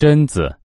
榛子。